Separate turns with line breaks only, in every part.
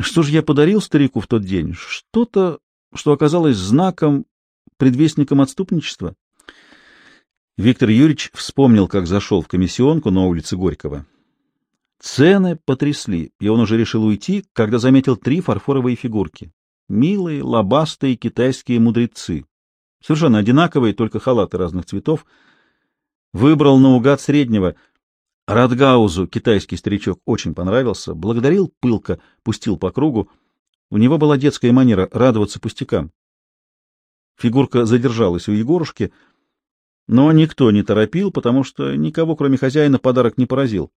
Что же я подарил старику в тот день? Что-то, что оказалось знаком, предвестником отступничества. Виктор Юрьевич вспомнил, как зашел в комиссионку на улице Горького. Цены потрясли, и он уже решил уйти, когда заметил три фарфоровые фигурки. Милые, лобастые китайские мудрецы. Совершенно одинаковые, только халаты разных цветов. Выбрал наугад среднего. Радгаузу китайский старичок очень понравился, благодарил пылко, пустил по кругу. У него была детская манера радоваться пустякам. Фигурка задержалась у Егорушки, но никто не торопил, потому что никого, кроме хозяина, подарок не поразил.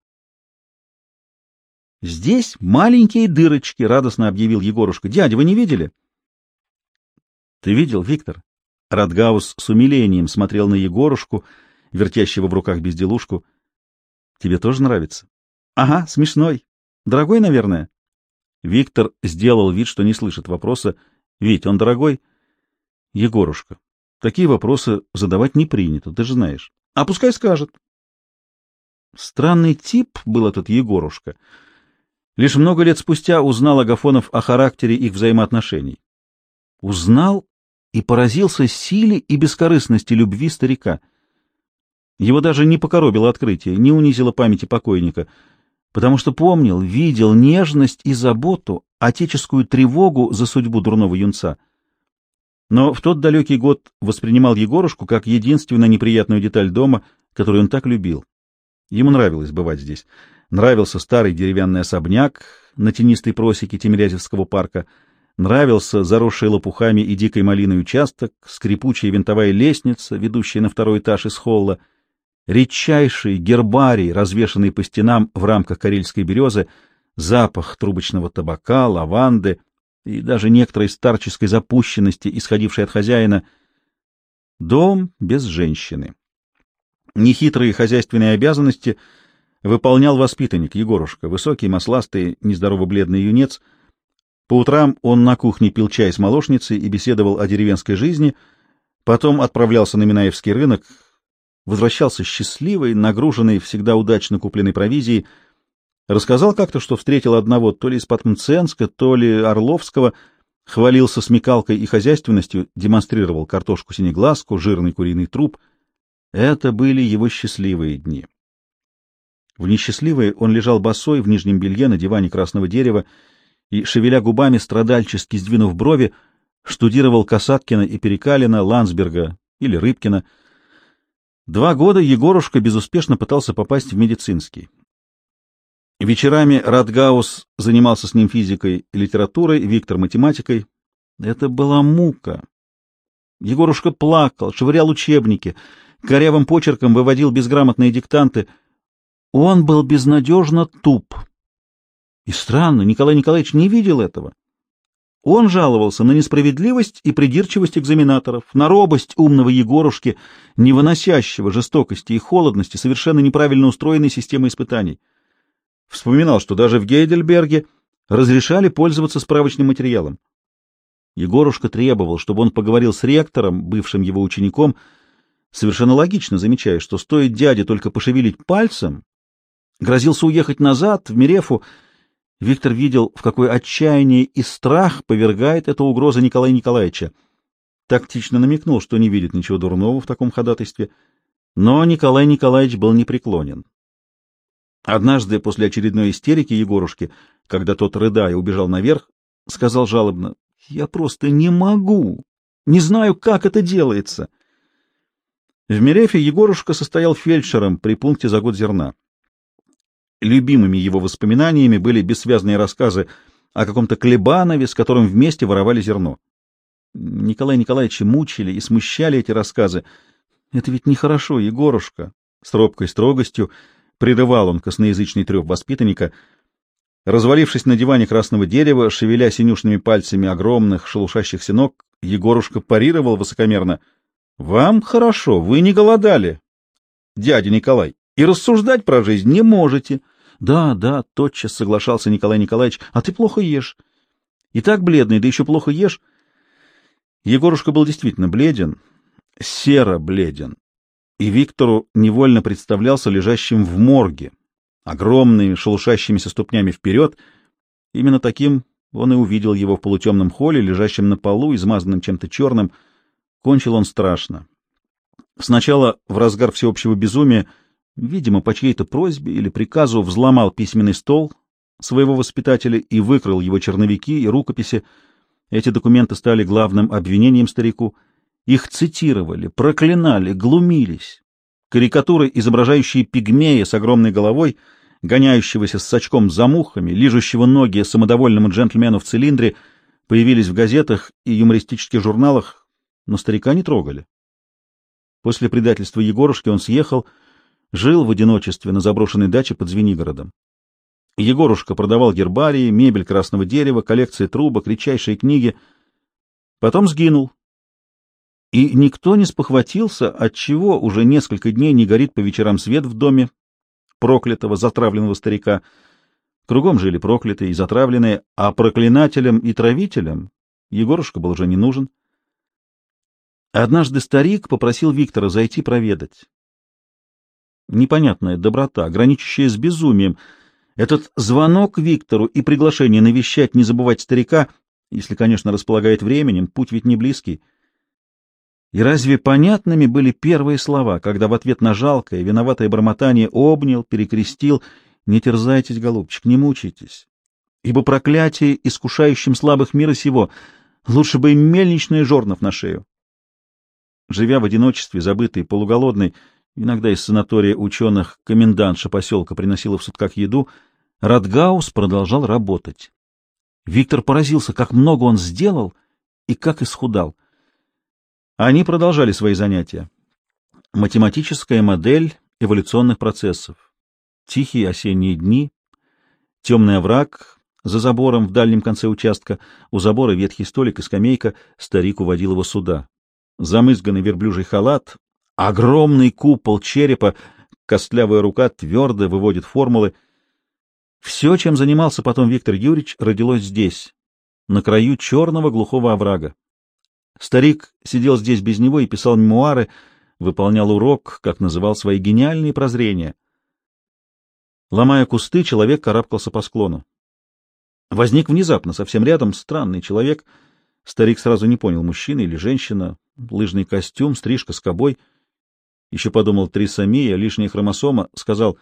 «Здесь маленькие дырочки», — радостно объявил Егорушка. «Дядя, вы не видели?» «Ты видел, Виктор?» Радгаус с умилением смотрел на Егорушку, вертящего в руках безделушку. «Тебе тоже нравится?» «Ага, смешной. Дорогой, наверное?» Виктор сделал вид, что не слышит вопроса. «Вить, он дорогой?» «Егорушка, такие вопросы задавать не принято, ты же знаешь. А пускай скажет». Странный тип был этот Егорушка — Лишь много лет спустя узнал Агафонов о характере их взаимоотношений. Узнал и поразился силе и бескорыстности любви старика. Его даже не покоробило открытие, не унизило памяти покойника, потому что помнил, видел нежность и заботу, отеческую тревогу за судьбу дурного юнца. Но в тот далекий год воспринимал Егорушку как единственную неприятную деталь дома, которую он так любил. Ему нравилось бывать здесь. Нравился старый деревянный особняк на тенистой просеке Тимирязевского парка, нравился заросший лопухами и дикой малиной участок, скрипучая винтовая лестница, ведущая на второй этаж из холла, редчайший гербарий, развешанный по стенам в рамках карельской березы, запах трубочного табака, лаванды и даже некоторой старческой запущенности, исходившей от хозяина. Дом без женщины. Нехитрые хозяйственные обязанности — выполнял воспитанник Егорушка, высокий, масластый, нездорово бледный юнец. По утрам он на кухне пил чай с молочницей и беседовал о деревенской жизни, потом отправлялся на Минаевский рынок, возвращался счастливый, нагруженный всегда удачно купленной провизией, рассказал как-то, что встретил одного то ли из Патмценска, то ли Орловского, хвалился смекалкой и хозяйственностью, демонстрировал картошку синеглазку, жирный куриный труп. Это были его счастливые дни. В несчастливые он лежал босой в нижнем белье на диване красного дерева и, шевеля губами, страдальчески сдвинув брови, штудировал Касаткина и Перекалина, Ландсберга или Рыбкина. Два года Егорушка безуспешно пытался попасть в медицинский. Вечерами Радгаус занимался с ним физикой и литературой, Виктор — математикой. Это была мука. Егорушка плакал, швырял учебники, корявым почерком выводил безграмотные диктанты — он был безнадежно туп. И странно, Николай Николаевич не видел этого. Он жаловался на несправедливость и придирчивость экзаменаторов, на робость умного Егорушки, не выносящего жестокости и холодности совершенно неправильно устроенной системы испытаний. Вспоминал, что даже в Гейдельберге разрешали пользоваться справочным материалом. Егорушка требовал, чтобы он поговорил с ректором, бывшим его учеником, совершенно логично замечая, что стоит дяде только пошевелить пальцем, Грозился уехать назад, в Мерефу. Виктор видел, в какое отчаяние и страх повергает эта угроза Николая Николаевича. Тактично намекнул, что не видит ничего дурного в таком ходатайстве, но Николай Николаевич был непреклонен. Однажды, после очередной истерики Егорушки, когда тот, рыдая, убежал наверх, сказал жалобно, «Я просто не могу, не знаю, как это делается». В Мерефе Егорушка состоял фельдшером при пункте за год зерна. Любимыми его воспоминаниями были бессвязные рассказы о каком-то Клебанове, с которым вместе воровали зерно. Николай Николаевича мучили и смущали эти рассказы. «Это ведь нехорошо, Егорушка!» С робкой строгостью прерывал он косноязычный треп воспитанника. Развалившись на диване красного дерева, шевеля синюшными пальцами огромных шелушащихся ног, Егорушка парировал высокомерно. «Вам хорошо, вы не голодали, дядя Николай, и рассуждать про жизнь не можете». Да, да, тотчас соглашался Николай Николаевич. А ты плохо ешь. И так бледный, да еще плохо ешь. Егорушка был действительно бледен, серо бледен. И Виктору невольно представлялся лежащим в морге, огромными шелушащимися ступнями вперед. Именно таким он и увидел его в полутемном холле, лежащем на полу, измазанным чем-то черным. Кончил он страшно. Сначала, в разгар всеобщего безумия, видимо, по чьей-то просьбе или приказу, взломал письменный стол своего воспитателя и выкрал его черновики и рукописи. Эти документы стали главным обвинением старику. Их цитировали, проклинали, глумились. Карикатуры, изображающие пигмея с огромной головой, гоняющегося с сачком за мухами, лижущего ноги самодовольному джентльмену в цилиндре, появились в газетах и юмористических журналах, но старика не трогали. После предательства Егорушки он съехал, жил в одиночестве на заброшенной даче под Звенигородом. Егорушка продавал гербарии, мебель красного дерева, коллекции трубок, редчайшие книги. Потом сгинул. И никто не спохватился, отчего уже несколько дней не горит по вечерам свет в доме проклятого, затравленного старика. Кругом жили проклятые и затравленные, а проклинателям и травителям Егорушка был уже не нужен. Однажды старик попросил Виктора зайти проведать. Непонятная доброта, граничащая с безумием. Этот звонок Виктору и приглашение навещать, не забывать старика, если, конечно, располагает временем, путь ведь не близкий. И разве понятными были первые слова, когда в ответ на жалкое, виноватое бормотание обнял, перекрестил «Не терзайтесь, голубчик, не мучайтесь, ибо проклятие, искушающим слабых мира сего, лучше бы им мельничный жорнов на шею». Живя в одиночестве, забытый, полуголодный, иногда из санатория ученых комендантша поселка приносила в сутках еду, Радгаус продолжал работать. Виктор поразился, как много он сделал и как исхудал. Они продолжали свои занятия. Математическая модель эволюционных процессов. Тихие осенние дни, темный овраг за забором в дальнем конце участка, у забора ветхий столик и скамейка, старик уводил его сюда. Замызганный верблюжий халат, огромный купол черепа, костлявая рука твердо выводит формулы. Все, чем занимался потом Виктор Юрьевич, родилось здесь, на краю черного глухого оврага. Старик сидел здесь без него и писал мемуары, выполнял урок, как называл свои гениальные прозрения. Ломая кусты, человек карабкался по склону. Возник внезапно, совсем рядом, странный человек. Старик сразу не понял, мужчина или женщина, лыжный костюм, стрижка с кобой. Еще подумал трисомия, лишняя хромосома, сказал,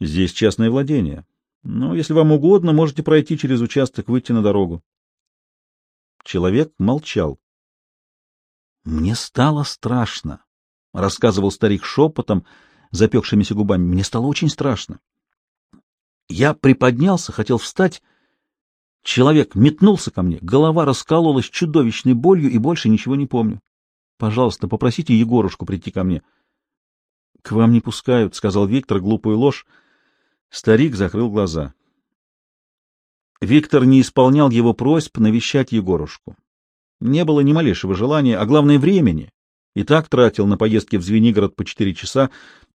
здесь частное владение. Но если вам угодно, можете пройти через участок, выйти на дорогу. Человек молчал. Мне стало страшно, — рассказывал старик шепотом, запекшимися губами. Мне стало очень страшно. Я приподнялся, хотел встать. Человек метнулся ко мне, голова раскололась чудовищной болью и больше ничего не помню. Пожалуйста, попросите Егорушку прийти ко мне. — К вам не пускают, — сказал Виктор глупую ложь. Старик закрыл глаза. Виктор не исполнял его просьб навещать Егорушку. Не было ни малейшего желания, а главное — времени. И так тратил на поездки в Звенигород по четыре часа,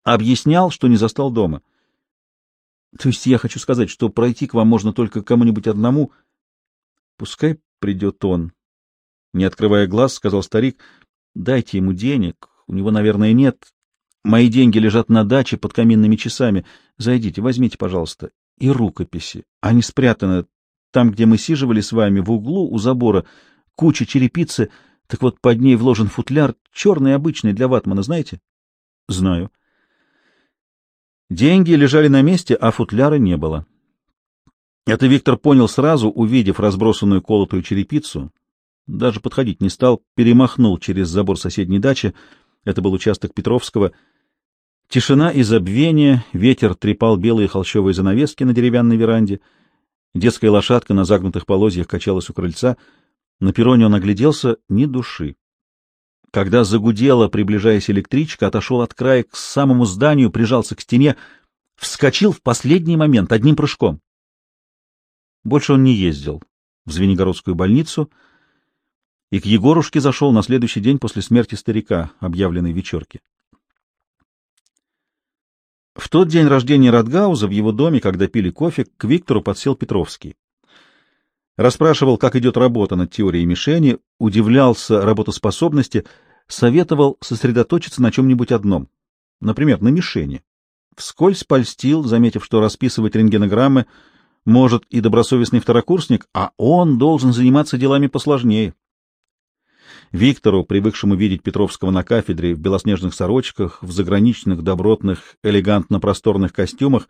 объяснял, что не застал дома. То есть я хочу сказать, что пройти к вам можно только кому-нибудь одному. Пускай придет он. Не открывая глаз, сказал старик, дайте ему денег, у него, наверное, нет. Мои деньги лежат на даче под каминными часами. Зайдите, возьмите, пожалуйста. И рукописи. Они спрятаны там, где мы сиживали с вами, в углу у забора, куча черепицы, так вот под ней вложен футляр, черный обычный для ватмана, знаете? — Знаю. Деньги лежали на месте, а футляра не было. Это Виктор понял сразу, увидев разбросанную колотую черепицу. Даже подходить не стал, перемахнул через забор соседней дачи. Это был участок Петровского. Тишина и забвение, ветер трепал белые холщовые занавески на деревянной веранде. Детская лошадка на загнутых полозьях качалась у крыльца — на перроне он огляделся — ни души. Когда загудела, приближаясь электричка, отошел от края к самому зданию, прижался к стене, вскочил в последний момент одним прыжком. Больше он не ездил в Звенигородскую больницу и к Егорушке зашел на следующий день после смерти старика, объявленной вечерки. В тот день рождения Радгауза в его доме, когда пили кофе, к Виктору подсел Петровский. Расспрашивал, как идет работа над теорией мишени, удивлялся работоспособности, советовал сосредоточиться на чем-нибудь одном, например, на мишени. Вскользь польстил, заметив, что расписывать рентгенограммы Может, и добросовестный второкурсник, а он должен заниматься делами посложнее. Виктору, привыкшему видеть Петровского на кафедре в белоснежных сорочках, в заграничных, добротных, элегантно-просторных костюмах,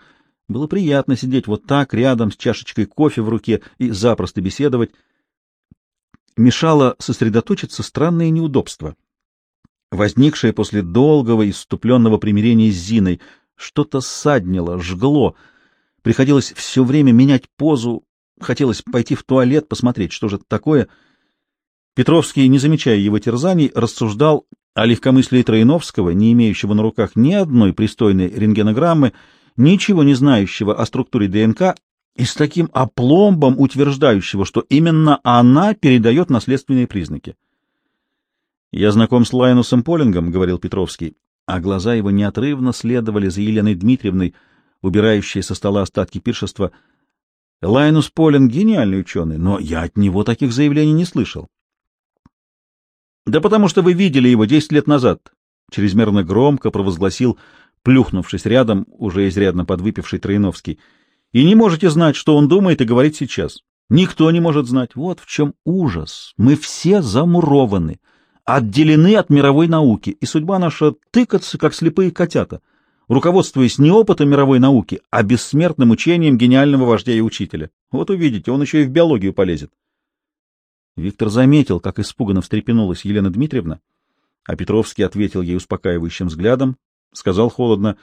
было приятно сидеть вот так, рядом, с чашечкой кофе в руке и запросто беседовать. Мешало сосредоточиться странное неудобство, возникшее после долгого и иступленного примирения с Зиной. Что-то саднило, жгло. Приходилось все время менять позу. Хотелось пойти в туалет, посмотреть, что же это такое — Петровский, не замечая его терзаний, рассуждал о легкомыслии Троиновского, не имеющего на руках ни одной пристойной рентгенограммы, ничего не знающего о структуре ДНК и с таким опломбом утверждающего, что именно она передает наследственные признаки. «Я знаком с Лайнусом Полингом», — говорил Петровский, а глаза его неотрывно следовали за Еленой Дмитриевной, убирающей со стола остатки пиршества. Лайнус Полинг — гениальный ученый, но я от него таких заявлений не слышал. Да потому что вы видели его десять лет назад, чрезмерно громко провозгласил, плюхнувшись рядом, уже изрядно подвыпивший Троиновский. И не можете знать, что он думает и говорит сейчас. Никто не может знать. Вот в чем ужас. Мы все замурованы, отделены от мировой науки, и судьба наша тыкаться, как слепые котята, руководствуясь не опытом мировой науки, а бессмертным учением гениального вождя и учителя. Вот увидите, он еще и в биологию полезет. Виктор заметил, как испуганно встрепенулась Елена Дмитриевна, а Петровский ответил ей успокаивающим взглядом, сказал холодно,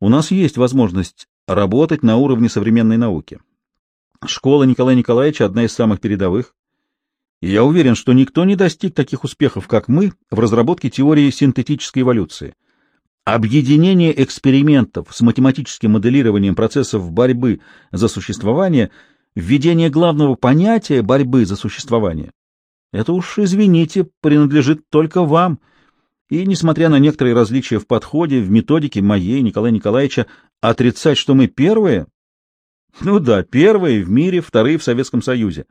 «У нас есть возможность работать на уровне современной науки. Школа Николая Николаевича одна из самых передовых, и я уверен, что никто не достиг таких успехов, как мы, в разработке теории синтетической эволюции. Объединение экспериментов с математическим моделированием процессов борьбы за существование — введение главного понятия борьбы за существование. Это уж, извините, принадлежит только вам. И, несмотря на некоторые различия в подходе, в методике моей, Николая Николаевича, отрицать, что мы первые? Ну да, первые в мире, вторые в Советском Союзе.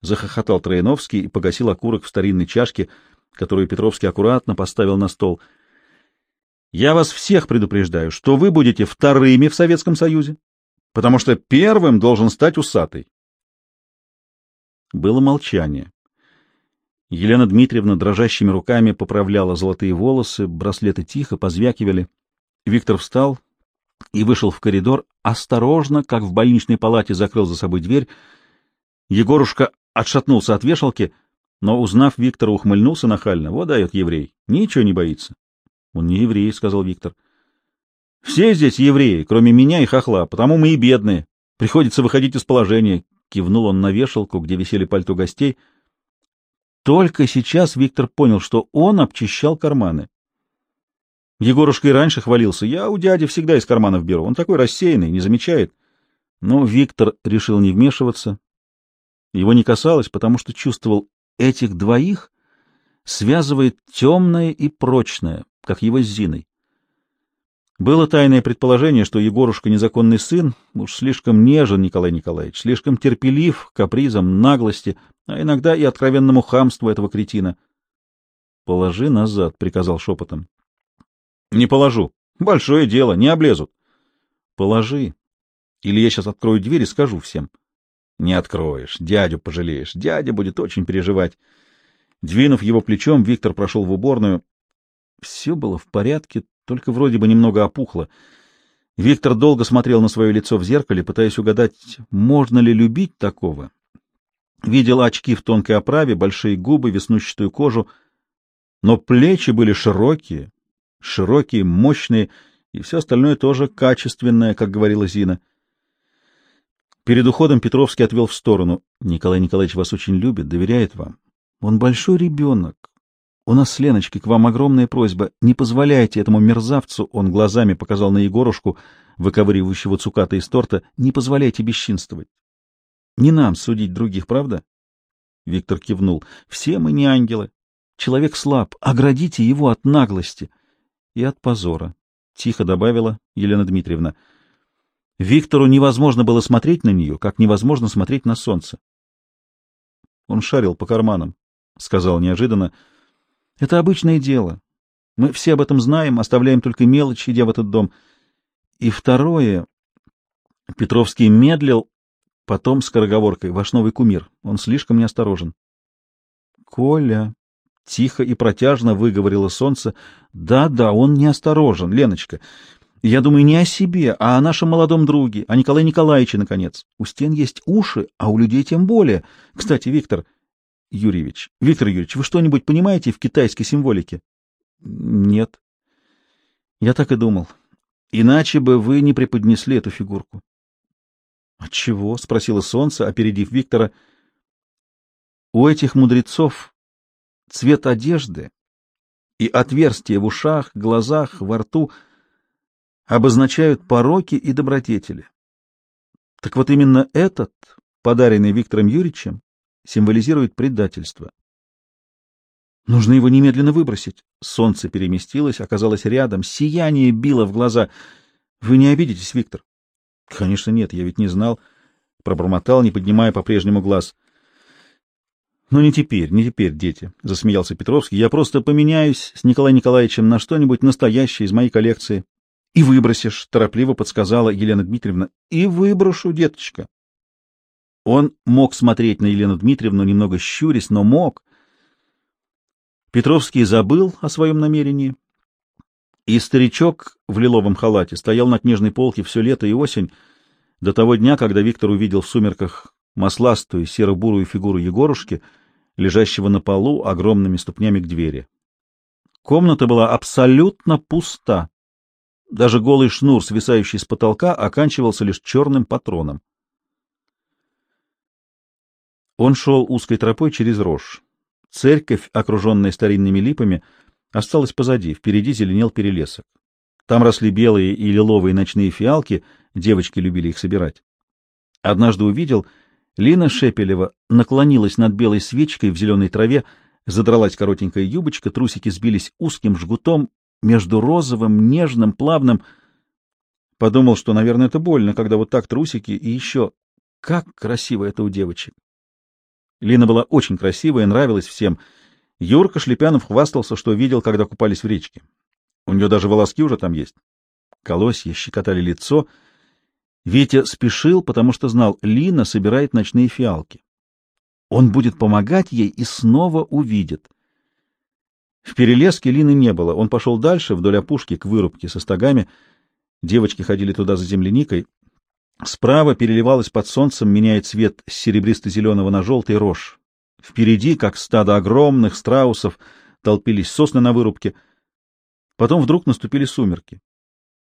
Захохотал Трояновский и погасил окурок в старинной чашке, которую Петровский аккуратно поставил на стол. Я вас всех предупреждаю, что вы будете вторыми в Советском Союзе, потому что первым должен стать усатый. Было молчание. Елена Дмитриевна дрожащими руками поправляла золотые волосы, браслеты тихо позвякивали. Виктор встал и вышел в коридор, осторожно, как в больничной палате, закрыл за собой дверь. Егорушка отшатнулся от вешалки, но, узнав Виктора, ухмыльнулся нахально. Вот дает еврей. Ничего не боится. — Он не еврей, — сказал Виктор. Все здесь евреи, кроме меня и хохла, потому мы и бедные. Приходится выходить из положения. Кивнул он на вешалку, где висели пальто гостей. Только сейчас Виктор понял, что он обчищал карманы. Егорушка и раньше хвалился. Я у дяди всегда из карманов беру. Он такой рассеянный, не замечает. Но Виктор решил не вмешиваться. Его не касалось, потому что чувствовал, этих двоих связывает темное и прочное, как его с Зиной. Было тайное предположение, что Егорушка незаконный сын, уж слишком нежен Николай Николаевич, слишком терпелив капризам, наглости, а иногда и откровенному хамству этого кретина. — Положи назад, — приказал шепотом. — Не положу. Большое дело, не облезут. — Положи. Или я сейчас открою дверь и скажу всем. — Не откроешь, дядю пожалеешь, дядя будет очень переживать. Двинув его плечом, Виктор прошел в уборную. Все было в порядке, только вроде бы немного опухло. Виктор долго смотрел на свое лицо в зеркале, пытаясь угадать, можно ли любить такого. Видел очки в тонкой оправе, большие губы, веснущатую кожу, но плечи были широкие, широкие, мощные, и все остальное тоже качественное, как говорила Зина. Перед уходом Петровский отвел в сторону. Николай Николаевич вас очень любит, доверяет вам. Он большой ребенок, у нас с Леночкой к вам огромная просьба. Не позволяйте этому мерзавцу, он глазами показал на Егорушку, выковыривающего цуката из торта, не позволяйте бесчинствовать. Не нам судить других, правда? Виктор кивнул. Все мы не ангелы. Человек слаб. Оградите его от наглости и от позора. Тихо добавила Елена Дмитриевна. Виктору невозможно было смотреть на нее, как невозможно смотреть на солнце. Он шарил по карманам, — сказал неожиданно, — это обычное дело. Мы все об этом знаем, оставляем только мелочи, идя в этот дом. И второе... Петровский медлил, Потом скороговоркой. Ваш новый кумир. Он слишком неосторожен. Коля. Тихо и протяжно выговорило солнце. Да-да, он неосторожен, Леночка. Я думаю не о себе, а о нашем молодом друге, о Николае Николаевиче, наконец. У стен есть уши, а у людей тем более. Кстати, Виктор Юрьевич, Виктор Юрьевич, вы что-нибудь понимаете в китайской символике? Нет. Я так и думал. Иначе бы вы не преподнесли эту фигурку. Отчего? спросила солнце, опередив Виктора. У этих мудрецов цвет одежды и отверстия в ушах, глазах, во рту — обозначают пороки и добродетели. Так вот именно этот, подаренный Виктором Юрьевичем, символизирует предательство. Нужно его немедленно выбросить. Солнце переместилось, оказалось рядом, сияние било в глаза. Вы не обидитесь, Виктор? Конечно, нет, я ведь не знал. Пробормотал, не поднимая по-прежнему глаз. Ну не теперь, не теперь, дети, засмеялся Петровский. Я просто поменяюсь с Николаем Николаевичем на что-нибудь настоящее из моей коллекции. И выбросишь, торопливо подсказала Елена Дмитриевна. И выброшу, деточка. Он мог смотреть на Елену Дмитриевну, немного щурясь, но мог. Петровский забыл о своем намерении. И старичок в лиловом халате стоял на книжной полке все лето и осень, до того дня, когда Виктор увидел в сумерках масластую серо-бурую фигуру Егорушки, лежащего на полу огромными ступнями к двери. Комната была абсолютно пуста. Даже голый шнур, свисающий с потолка, оканчивался лишь черным патроном. Он шел узкой тропой через рожь. Церковь, окруженная старинными липами, осталась позади, впереди зеленел перелесок. Там росли белые и лиловые ночные фиалки, девочки любили их собирать. Однажды увидел, Лина Шепелева наклонилась над белой свечкой в зеленой траве, задралась коротенькая юбочка, трусики сбились узким жгутом, между розовым, нежным, плавным. Подумал, что, наверное, это больно, когда вот так трусики, и еще как красиво это у девочек. Лина была очень красивая, нравилась всем. Юрка Шлепянов хвастался, что видел, когда купались в речке. У нее даже волоски уже там есть. Колосья щекотали лицо. Витя спешил, потому что знал, Лина собирает ночные фиалки. Он будет помогать ей и снова увидит. В перелеске Лины не было. Он пошел дальше, вдоль опушки, к вырубке со стогами. Девочки ходили туда за земляникой. Справа переливалась под солнцем, меняя цвет с серебристо-зеленого на желтый рожь. Впереди, как стадо огромных страусов, толпились сосны на вырубке. Потом вдруг наступили сумерки.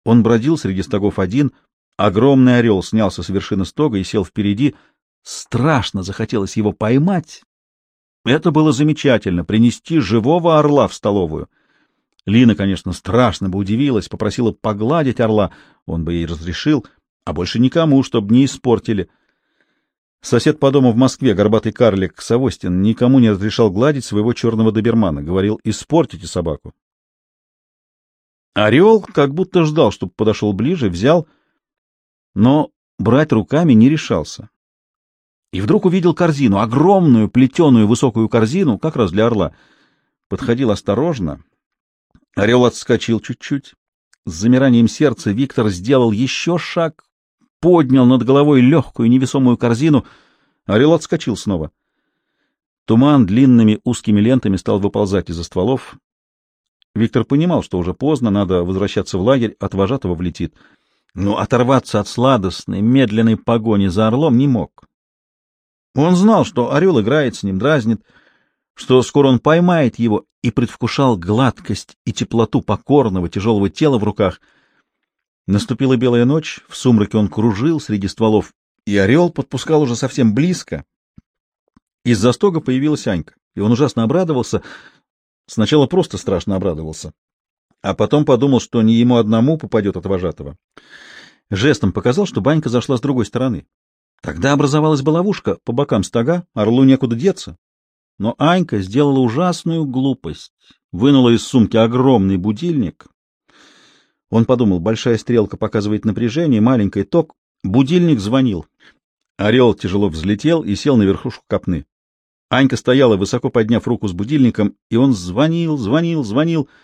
Он бродил среди стогов один, огромный орел снялся с вершины стога и сел впереди. Страшно захотелось его поймать, это было замечательно — принести живого орла в столовую. Лина, конечно, страшно бы удивилась, попросила погладить орла, он бы ей разрешил, а больше никому, чтобы не испортили. Сосед по дому в Москве, горбатый карлик Савостин, никому не разрешал гладить своего черного добермана, говорил «испортите собаку». Орел как будто ждал, чтобы подошел ближе, взял, но брать руками не решался и вдруг увидел корзину, огромную плетеную высокую корзину, как раз для орла. Подходил осторожно. Орел отскочил чуть-чуть. С замиранием сердца Виктор сделал еще шаг, поднял над головой легкую невесомую корзину. Орел отскочил снова. Туман длинными узкими лентами стал выползать из-за стволов. Виктор понимал, что уже поздно, надо возвращаться в лагерь, от вожатого влетит. Но оторваться от сладостной, медленной погони за орлом не мог. Он знал, что орел играет с ним, дразнит, что скоро он поймает его, и предвкушал гладкость и теплоту покорного тяжелого тела в руках. Наступила белая ночь, в сумраке он кружил среди стволов, и орел подпускал уже совсем близко. Из-за стога появилась Анька, и он ужасно обрадовался. Сначала просто страшно обрадовался, а потом подумал, что не ему одному попадет от вожатого. Жестом показал, что Банька зашла с другой стороны. Тогда образовалась бы ловушка по бокам стога, орлу некуда деться. Но Анька сделала ужасную глупость. Вынула из сумки огромный будильник. Он подумал, большая стрелка показывает напряжение, маленький ток. Будильник звонил. Орел тяжело взлетел и сел на верхушку копны. Анька стояла, высоко подняв руку с будильником, и он звонил, звонил, звонил —